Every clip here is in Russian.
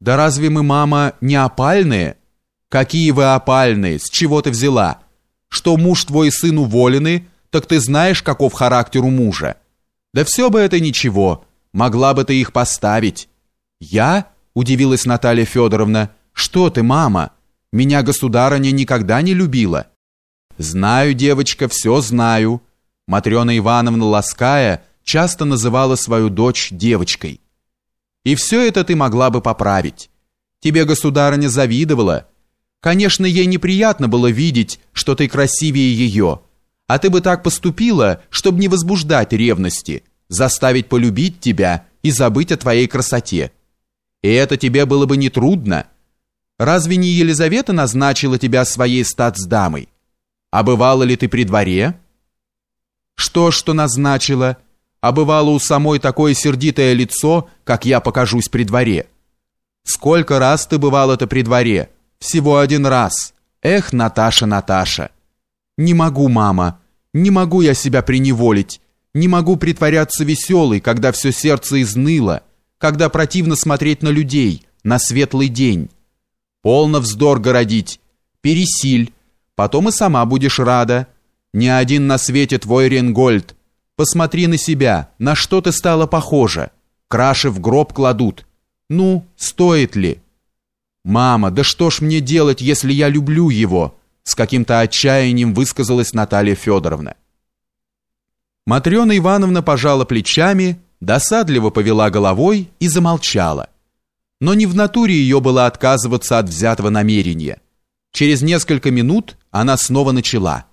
Да разве мы, мама, не опальные? Какие вы опальные? С чего ты взяла? Что муж твой и сын уволены, так ты знаешь, каков характер у мужа. Да все бы это ничего, могла бы ты их поставить. Я? Удивилась Наталья Федоровна. Что ты, мама? Меня государыня никогда не любила. Знаю, девочка, все знаю. Матрена Ивановна Лаская часто называла свою дочь девочкой. И все это ты могла бы поправить. Тебе государыня завидовала. Конечно, ей неприятно было видеть, что ты красивее ее, а ты бы так поступила, чтобы не возбуждать ревности, заставить полюбить тебя и забыть о твоей красоте. И это тебе было бы не трудно. Разве не Елизавета назначила тебя своей статсдамой? А бывала ли ты при дворе? Что, что назначила? А бывало у самой такое сердитое лицо, как я покажусь при дворе. Сколько раз ты бывал это при дворе? Всего один раз. Эх, Наташа, Наташа. Не могу, мама, не могу я себя приневолить, не могу притворяться веселой, когда все сердце изныло, когда противно смотреть на людей, на светлый день. Полно вздор городить, пересиль, потом и сама будешь рада. Ни один на свете твой Ренгольд Посмотри на себя, на что ты стала похожа. Краши в гроб кладут. Ну, стоит ли? Мама, да что ж мне делать, если я люблю его? С каким-то отчаянием высказалась Наталья Федоровна. Матрена Ивановна пожала плечами, досадливо повела головой и замолчала. Но не в натуре ее было отказываться от взятого намерения. Через несколько минут она снова начала.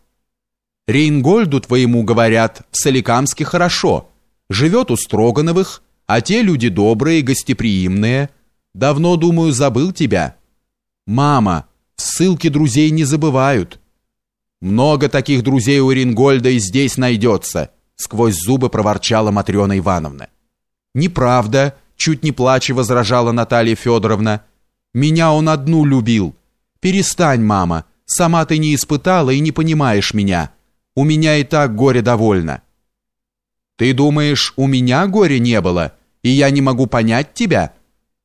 Рейнгольду твоему, говорят, в Соликамске хорошо. Живет у Строгановых, а те люди добрые, гостеприимные. Давно, думаю, забыл тебя. Мама, в ссылке друзей не забывают. Много таких друзей у Рингольда и здесь найдется, сквозь зубы проворчала Матрена Ивановна. Неправда, чуть не плача возражала Наталья Федоровна. Меня он одну любил. Перестань, мама, сама ты не испытала и не понимаешь меня. У меня и так горе довольно. Ты думаешь, у меня горя не было, и я не могу понять тебя?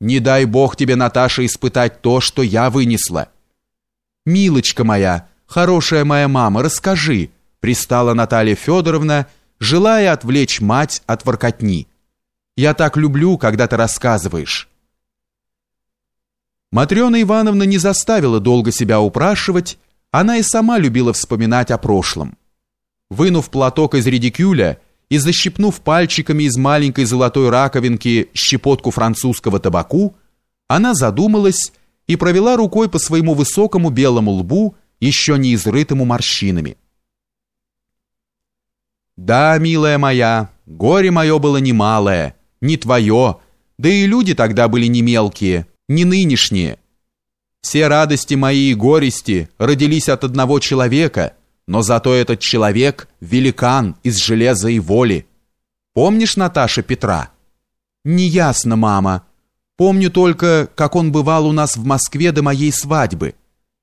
Не дай Бог тебе, Наташа, испытать то, что я вынесла. Милочка моя, хорошая моя мама, расскажи, пристала Наталья Федоровна, желая отвлечь мать от воркотни. Я так люблю, когда ты рассказываешь. Матрена Ивановна не заставила долго себя упрашивать, она и сама любила вспоминать о прошлом. Вынув платок из редикюля и защипнув пальчиками из маленькой золотой раковинки щепотку французского табаку, она задумалась и провела рукой по своему высокому белому лбу, еще не изрытому морщинами. «Да, милая моя, горе мое было немалое, не твое, да и люди тогда были не мелкие, не нынешние. Все радости мои и горести родились от одного человека — но зато этот человек — великан из железа и воли. Помнишь, Наташа, Петра? Неясно, мама. Помню только, как он бывал у нас в Москве до моей свадьбы.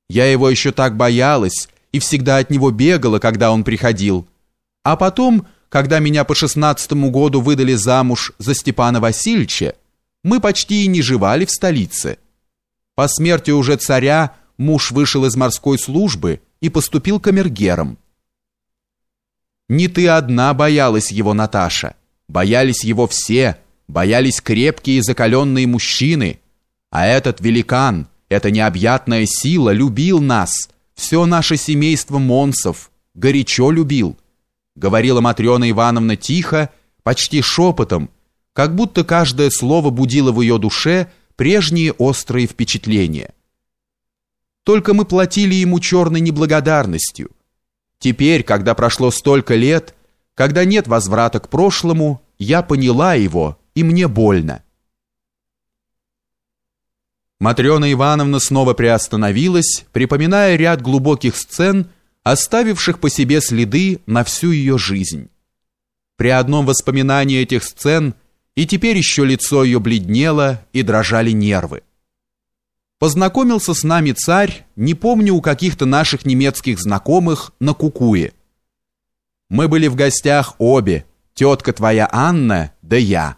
Я его еще так боялась и всегда от него бегала, когда он приходил. А потом, когда меня по шестнадцатому году выдали замуж за Степана Васильевича, мы почти и не живали в столице. По смерти уже царя муж вышел из морской службы и поступил камергером. Не ты одна боялась его, Наташа. Боялись его все, боялись крепкие и закаленные мужчины. А этот великан, эта необъятная сила любил нас, все наше семейство Монсов, горячо любил. Говорила Матрена Ивановна тихо, почти шепотом, как будто каждое слово будило в ее душе прежние острые впечатления. Только мы платили ему черной неблагодарностью. Теперь, когда прошло столько лет, когда нет возврата к прошлому, я поняла его, и мне больно. Матрена Ивановна снова приостановилась, припоминая ряд глубоких сцен, оставивших по себе следы на всю ее жизнь. При одном воспоминании этих сцен и теперь еще лицо ее бледнело и дрожали нервы. Познакомился с нами царь, не помню у каких-то наших немецких знакомых, на Кукуе. Мы были в гостях обе, тетка твоя Анна, да я.